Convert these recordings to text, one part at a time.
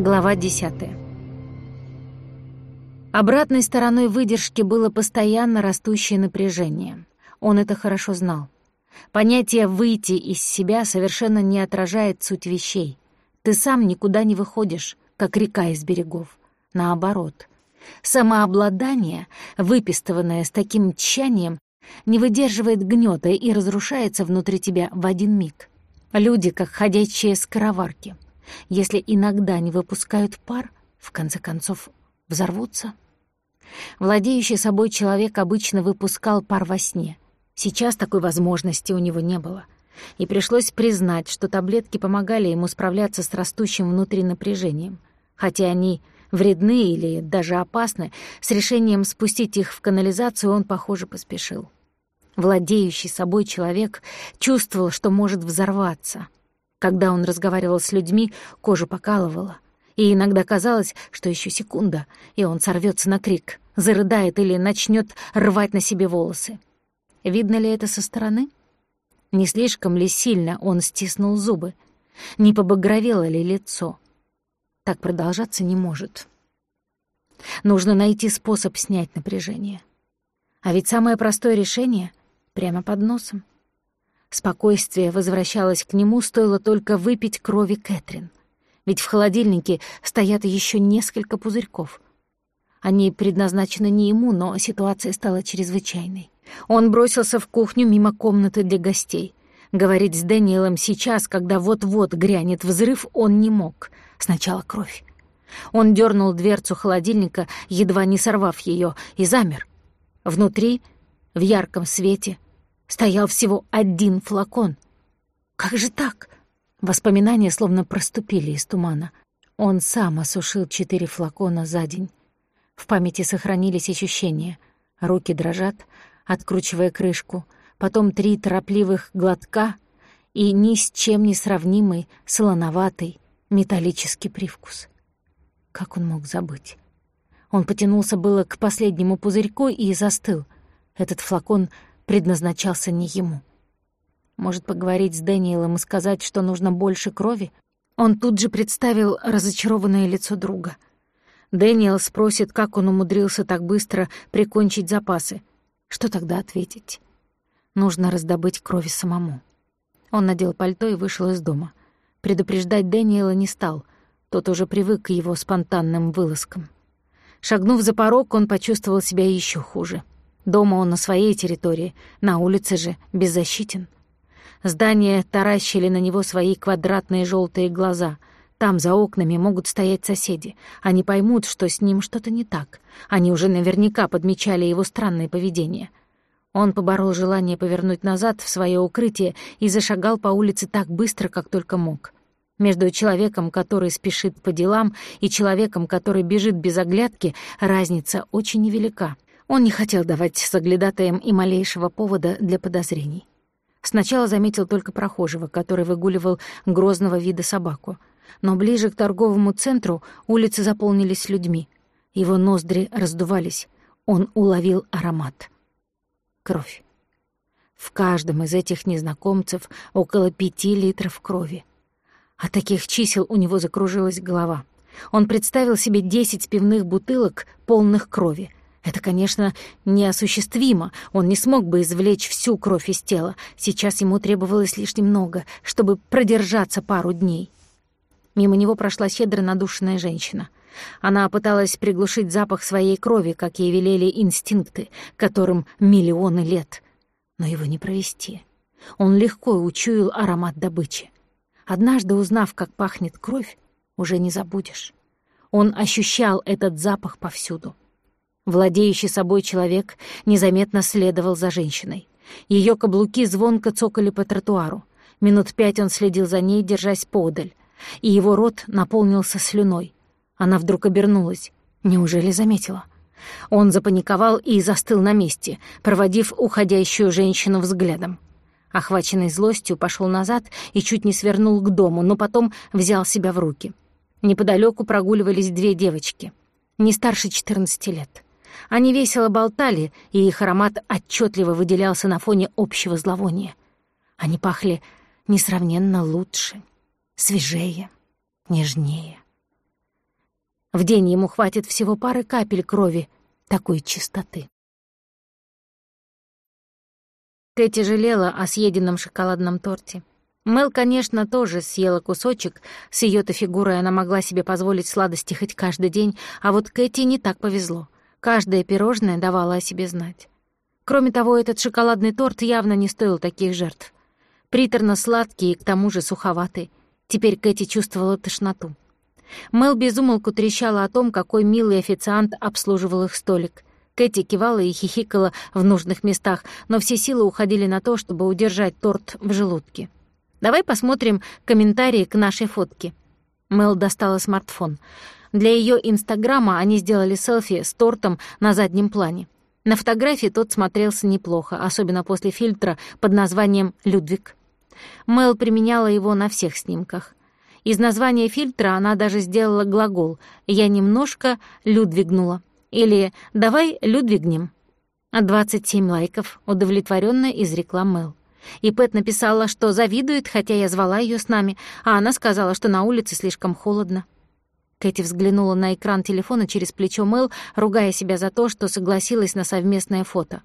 Глава 10. Обратной стороной выдержки было постоянно растущее напряжение. Он это хорошо знал. Понятие «выйти из себя» совершенно не отражает суть вещей. Ты сам никуда не выходишь, как река из берегов. Наоборот. Самообладание, выпистыванное с таким тщанием, не выдерживает гнёта и разрушается внутри тебя в один миг. Люди, как ходячие скороварки. Если иногда не выпускают пар, в конце концов взорвутся. Владеющий собой человек обычно выпускал пар во сне. Сейчас такой возможности у него не было. И пришлось признать, что таблетки помогали ему справляться с растущим внутри напряжением. Хотя они вредны или даже опасны, с решением спустить их в канализацию он, похоже, поспешил. Владеющий собой человек чувствовал, что может взорваться. Когда он разговаривал с людьми, кожу покалывало. И иногда казалось, что еще секунда, и он сорвется на крик, зарыдает или начнет рвать на себе волосы. Видно ли это со стороны? Не слишком ли сильно он стиснул зубы? Не побагровело ли лицо? Так продолжаться не может. Нужно найти способ снять напряжение. А ведь самое простое решение прямо под носом. Спокойствие возвращалось к нему, стоило только выпить крови Кэтрин. Ведь в холодильнике стоят еще несколько пузырьков. Они предназначены не ему, но ситуация стала чрезвычайной. Он бросился в кухню мимо комнаты для гостей. Говорить с Дэниелом сейчас, когда вот-вот грянет взрыв, он не мог. Сначала кровь. Он дернул дверцу холодильника, едва не сорвав ее, и замер. Внутри, в ярком свете, стоял всего один флакон. Как же так? Воспоминания словно проступили из тумана. Он сам осушил четыре флакона за день. В памяти сохранились ощущения. Руки дрожат, откручивая крышку, потом три торопливых глотка и ни с чем не сравнимый солоноватый металлический привкус. Как он мог забыть? Он потянулся было к последнему пузырьку и застыл. Этот флакон предназначался не ему. Может, поговорить с Дэниелом и сказать, что нужно больше крови? Он тут же представил разочарованное лицо друга. Дэниел спросит, как он умудрился так быстро прикончить запасы. Что тогда ответить? Нужно раздобыть крови самому. Он надел пальто и вышел из дома. Предупреждать Дэниела не стал, тот уже привык к его спонтанным вылазкам. Шагнув за порог, он почувствовал себя еще хуже — Дома он на своей территории, на улице же беззащитен. Здания таращили на него свои квадратные желтые глаза. Там, за окнами, могут стоять соседи. Они поймут, что с ним что-то не так. Они уже наверняка подмечали его странное поведение. Он поборол желание повернуть назад в свое укрытие и зашагал по улице так быстро, как только мог. Между человеком, который спешит по делам, и человеком, который бежит без оглядки, разница очень невелика. Он не хотел давать соглядатаям и малейшего повода для подозрений. Сначала заметил только прохожего, который выгуливал грозного вида собаку. Но ближе к торговому центру улицы заполнились людьми. Его ноздри раздувались. Он уловил аромат. Кровь. В каждом из этих незнакомцев около пяти литров крови. От таких чисел у него закружилась голова. Он представил себе десять пивных бутылок, полных крови — это, конечно, неосуществимо. Он не смог бы извлечь всю кровь из тела. Сейчас ему требовалось лишь немного, чтобы продержаться пару дней. Мимо него прошла щедро надушенная женщина. Она пыталась приглушить запах своей крови, как ей велели инстинкты, которым миллионы лет. Но его не провести. Он легко учуял аромат добычи. Однажды узнав, как пахнет кровь, уже не забудешь. Он ощущал этот запах повсюду. Владеющий собой человек незаметно следовал за женщиной. Ее каблуки звонко цокали по тротуару. Минут пять он следил за ней, держась подаль, и его рот наполнился слюной. Она вдруг обернулась. Неужели заметила? Он запаниковал и застыл на месте, проводив уходящую женщину взглядом. Охваченный злостью, пошел назад и чуть не свернул к дому, но потом взял себя в руки. Неподалеку прогуливались две девочки, не старше 14 лет. Они весело болтали, и их аромат отчетливо выделялся на фоне общего зловония. Они пахли несравненно лучше, свежее, нежнее. В день ему хватит всего пары капель крови такой чистоты. Кэти жалела о съеденном шоколадном торте. Мел, конечно, тоже съела кусочек. С ее то фигурой она могла себе позволить сладости хоть каждый день, а вот Кэти не так повезло. Каждое пирожное давало о себе знать. Кроме того, этот шоколадный торт явно не стоил таких жертв. Приторно-сладкий и к тому же суховатый. Теперь Кэти чувствовала тошноту. Мел безумолку трещала о том, какой милый официант обслуживал их столик. Кэти кивала и хихикала в нужных местах, но все силы уходили на то, чтобы удержать торт в желудке. «Давай посмотрим комментарии к нашей фотке». Мел достала смартфон. Для ее инстаграма они сделали селфи с тортом на заднем плане. На фотографии тот смотрелся неплохо, особенно после фильтра под названием «Людвиг». Мел применяла его на всех снимках. Из названия фильтра она даже сделала глагол «я немножко людвигнула» или «давай людвигнем». 27 лайков, удовлетворенно изрекла Мел. И Пэт написала, что завидует, хотя я звала ее с нами, а она сказала, что на улице слишком холодно. Кэти взглянула на экран телефона через плечо Мэл, ругая себя за то, что согласилась на совместное фото.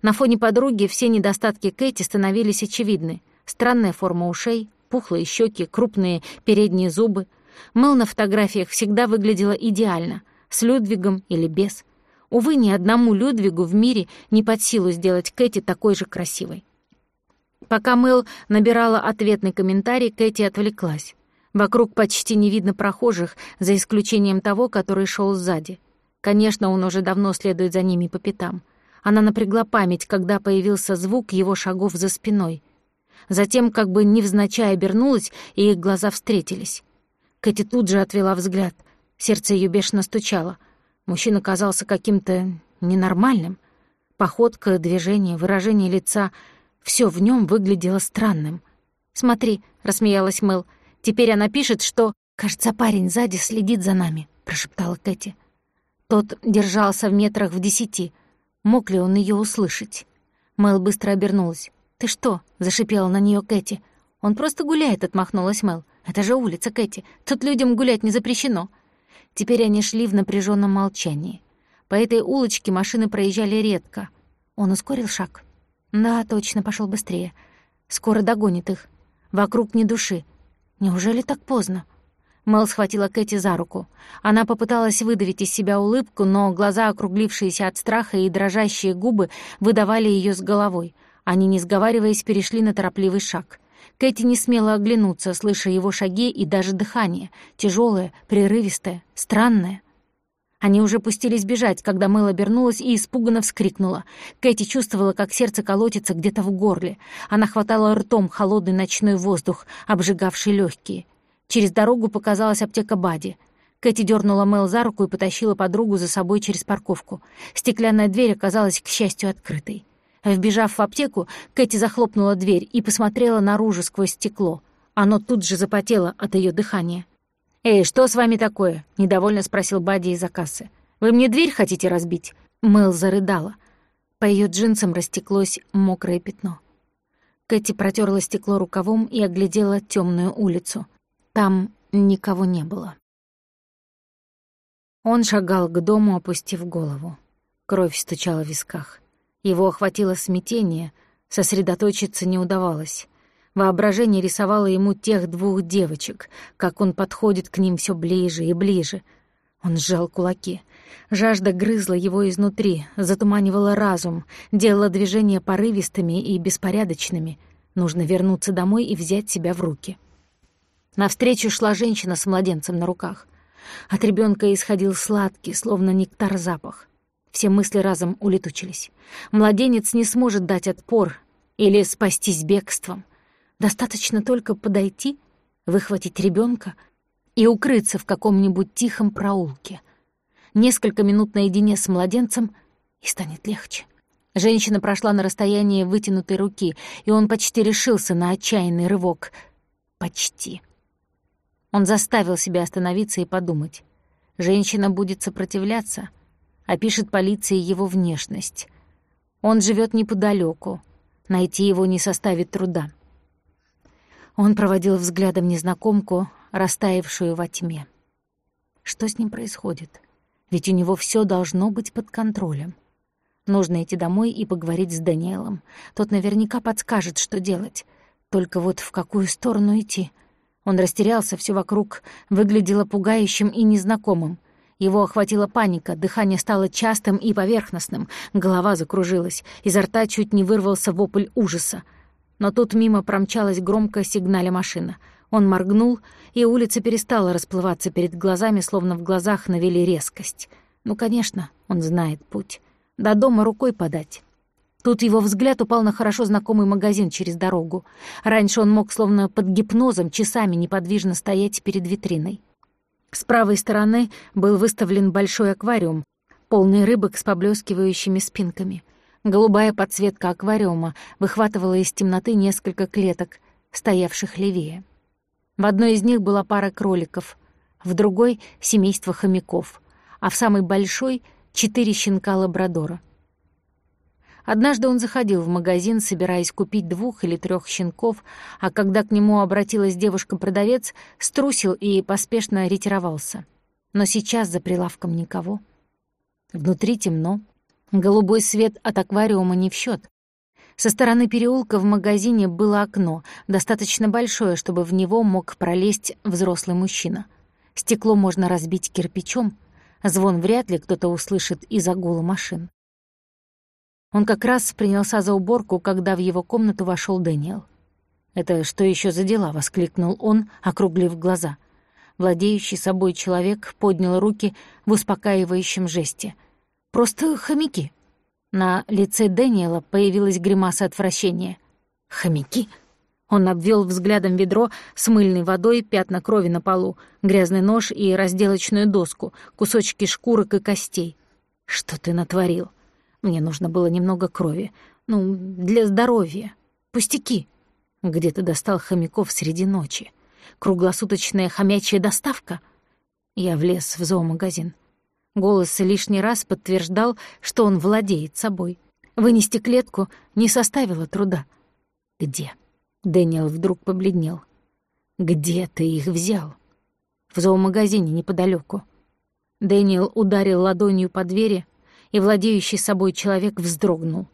На фоне подруги все недостатки Кэти становились очевидны. Странная форма ушей, пухлые щеки, крупные передние зубы. Мэл на фотографиях всегда выглядела идеально, с Людвигом или без. Увы, ни одному Людвигу в мире не под силу сделать Кэти такой же красивой. Пока Мэл набирала ответный комментарий, Кэти отвлеклась. Вокруг почти не видно прохожих, за исключением того, который шел сзади. Конечно, он уже давно следует за ними по пятам. Она напрягла память, когда появился звук его шагов за спиной. Затем, как бы невзначай обернулась, и их глаза встретились. Кэти тут же отвела взгляд. Сердце ее бешено стучало. Мужчина казался каким-то ненормальным. Походка, движение, выражение лица — все в нем выглядело странным. «Смотри», — рассмеялась Мэл, — «теперь она пишет, что...» «Кажется, парень сзади следит за нами», — прошептала Кэти. Тот держался в метрах в десяти. Мог ли он ее услышать? Мэл быстро обернулась. «Ты что?» — зашипела на нее Кэти. «Он просто гуляет», — отмахнулась Мэл. «Это же улица, Кэти. Тут людям гулять не запрещено». Теперь они шли в напряженном молчании. По этой улочке машины проезжали редко. Он ускорил шаг. Да, точно, пошел быстрее. Скоро догонит их. Вокруг ни души. Неужели так поздно? Мэл схватила Кэти за руку. Она попыталась выдавить из себя улыбку, но глаза, округлившиеся от страха и дрожащие губы, выдавали ее с головой. Они, не сговариваясь, перешли на торопливый шаг. Кэти не смела оглянуться, слыша его шаги и даже дыхание, тяжелое, прерывистое, странное. Они уже пустились бежать, когда Мэл обернулась и испуганно вскрикнула. Кэти чувствовала, как сердце колотится где-то в горле. Она хватала ртом холодный ночной воздух, обжигавший легкие. Через дорогу показалась аптека Бади. Кэти дернула Мэл за руку и потащила подругу за собой через парковку. Стеклянная дверь оказалась, к счастью, открытой. Вбежав в аптеку, Кэти захлопнула дверь и посмотрела наружу сквозь стекло. Оно тут же запотело от ее дыхания. «Эй, что с вами такое?» — недовольно спросил Бадди из-за кассы. «Вы мне дверь хотите разбить?» Мэл зарыдала. По ее джинсам растеклось мокрое пятно. Кэти протерла стекло рукавом и оглядела темную улицу. Там никого не было. Он шагал к дому, опустив голову. Кровь стучала в висках. Его охватило смятение, сосредоточиться не удавалось. Воображение рисовало ему тех двух девочек, как он подходит к ним все ближе и ближе. Он сжал кулаки. Жажда грызла его изнутри, затуманивала разум, делала движения порывистыми и беспорядочными. Нужно вернуться домой и взять себя в руки. Навстречу шла женщина с младенцем на руках. От ребенка исходил сладкий, словно нектар запах. Все мысли разом улетучились. Младенец не сможет дать отпор или спастись бегством — Достаточно только подойти, выхватить ребенка и укрыться в каком-нибудь тихом проулке. Несколько минут наедине с младенцем, и станет легче. Женщина прошла на расстояние вытянутой руки, и он почти решился на отчаянный рывок. Почти. Он заставил себя остановиться и подумать. Женщина будет сопротивляться, опишет полиции его внешность. Он живет неподалеку, найти его не составит труда. Он проводил взглядом незнакомку, растаявшую во тьме. Что с ним происходит? Ведь у него все должно быть под контролем. Нужно идти домой и поговорить с Даниэлом. Тот наверняка подскажет, что делать. Только вот в какую сторону идти? Он растерялся, все вокруг выглядело пугающим и незнакомым. Его охватила паника, дыхание стало частым и поверхностным, голова закружилась, изо рта чуть не вырвался вопль ужаса. Но тут мимо промчалась громко сигналя машина. Он моргнул, и улица перестала расплываться перед глазами, словно в глазах навели резкость. Ну, конечно, он знает путь. До дома рукой подать. Тут его взгляд упал на хорошо знакомый магазин через дорогу. Раньше он мог словно под гипнозом часами неподвижно стоять перед витриной. С правой стороны был выставлен большой аквариум, полный рыбок с поблескивающими спинками. Голубая подсветка аквариума выхватывала из темноты несколько клеток, стоявших левее. В одной из них была пара кроликов, в другой — семейство хомяков, а в самой большой четыре щенка лабрадора. Однажды он заходил в магазин, собираясь купить двух или трех щенков, а когда к нему обратилась девушка-продавец, струсил и поспешно ретировался. Но сейчас за прилавком никого. Внутри темно. Голубой свет от аквариума не в счет. Со стороны переулка в магазине было окно, достаточно большое, чтобы в него мог пролезть взрослый мужчина. Стекло можно разбить кирпичом, Звон вряд ли кто-то услышит из-за гула машин. Он как раз принялся за уборку, когда в его комнату вошел Дэниел. «Это что еще за дела?» — воскликнул он, округлив глаза. Владеющий собой человек поднял руки в успокаивающем жесте. «Просто хомяки». На лице Дэниела появилась гримаса отвращения. «Хомяки?» Он обвел взглядом ведро с мыльной водой, пятна крови на полу, грязный нож и разделочную доску, кусочки шкурок и костей. «Что ты натворил? Мне нужно было немного крови. Ну, для здоровья. Пустяки. Где ты достал хомяков среди ночи? Круглосуточная хомячья доставка?» Я влез в зоомагазин. Голос лишний раз подтверждал, что он владеет собой. Вынести клетку не составило труда. «Где?» Дэниел вдруг побледнел. «Где ты их взял?» «В зоомагазине неподалеку. Дэниел ударил ладонью по двери, и владеющий собой человек вздрогнул.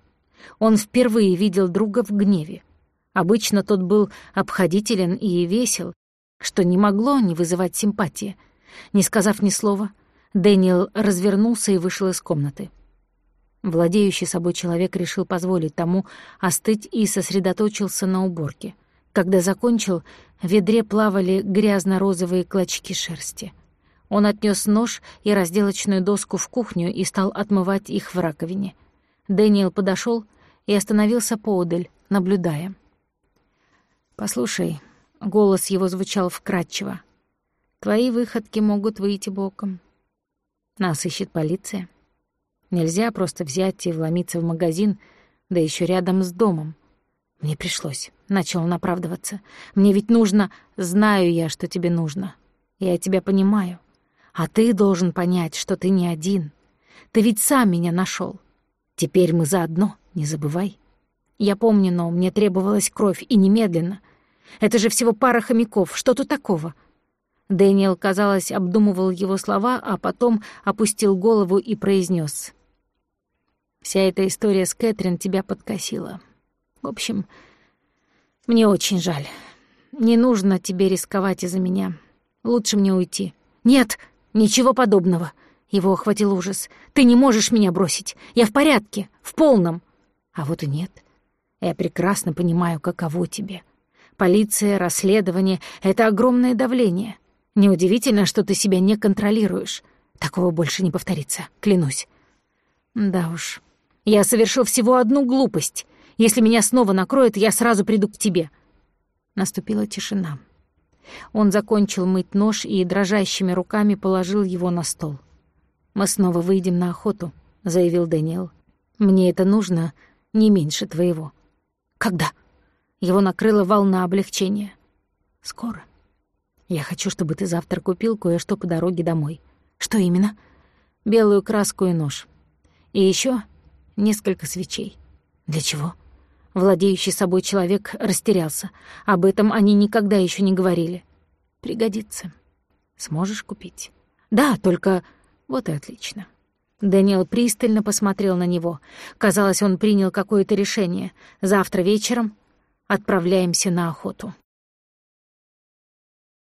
Он впервые видел друга в гневе. Обычно тот был обходителен и весел, что не могло не вызывать симпатии. Не сказав ни слова, Дэниел развернулся и вышел из комнаты. Владеющий собой человек решил позволить тому остыть и сосредоточился на уборке. Когда закончил, в ведре плавали грязно-розовые клочки шерсти. Он отнес нож и разделочную доску в кухню и стал отмывать их в раковине. Дэниел подошел и остановился поодаль, наблюдая. «Послушай», — голос его звучал вкрадчиво, — «твои выходки могут выйти боком. Нас ищет полиция». Нельзя просто взять и вломиться в магазин, да еще рядом с домом. Мне пришлось. Начал он оправдываться. Мне ведь нужно... Знаю я, что тебе нужно. Я тебя понимаю. А ты должен понять, что ты не один. Ты ведь сам меня нашел. Теперь мы заодно, не забывай. Я помню, но мне требовалась кровь, и немедленно. Это же всего пара хомяков. Что тут такого?» Дэниел, казалось, обдумывал его слова, а потом опустил голову и произнес: Вся эта история с Кэтрин тебя подкосила. В общем, мне очень жаль. Не нужно тебе рисковать из-за меня. Лучше мне уйти. Нет, ничего подобного. Его охватил ужас. Ты не можешь меня бросить. Я в порядке, в полном. А вот и нет. Я прекрасно понимаю, каково тебе. Полиция, расследование — это огромное давление. Неудивительно, что ты себя не контролируешь. Такого больше не повторится, клянусь. Да уж, я совершил всего одну глупость. Если меня снова накроет, я сразу приду к тебе». Наступила тишина. Он закончил мыть нож и дрожащими руками положил его на стол. «Мы снова выйдем на охоту», — заявил Дэниел. «Мне это нужно не меньше твоего». «Когда?» Его накрыла волна облегчения. «Скоро. Я хочу, чтобы ты завтра купил кое-что по дороге домой». «Что именно?» «Белую краску и нож. И еще несколько свечей. Для чего? Владеющий собой человек растерялся. Об этом они никогда еще не говорили. Пригодится. Сможешь купить? Да, только... Вот и отлично. Дэниел пристально посмотрел на него. Казалось, он принял какое-то решение. Завтра вечером отправляемся на охоту.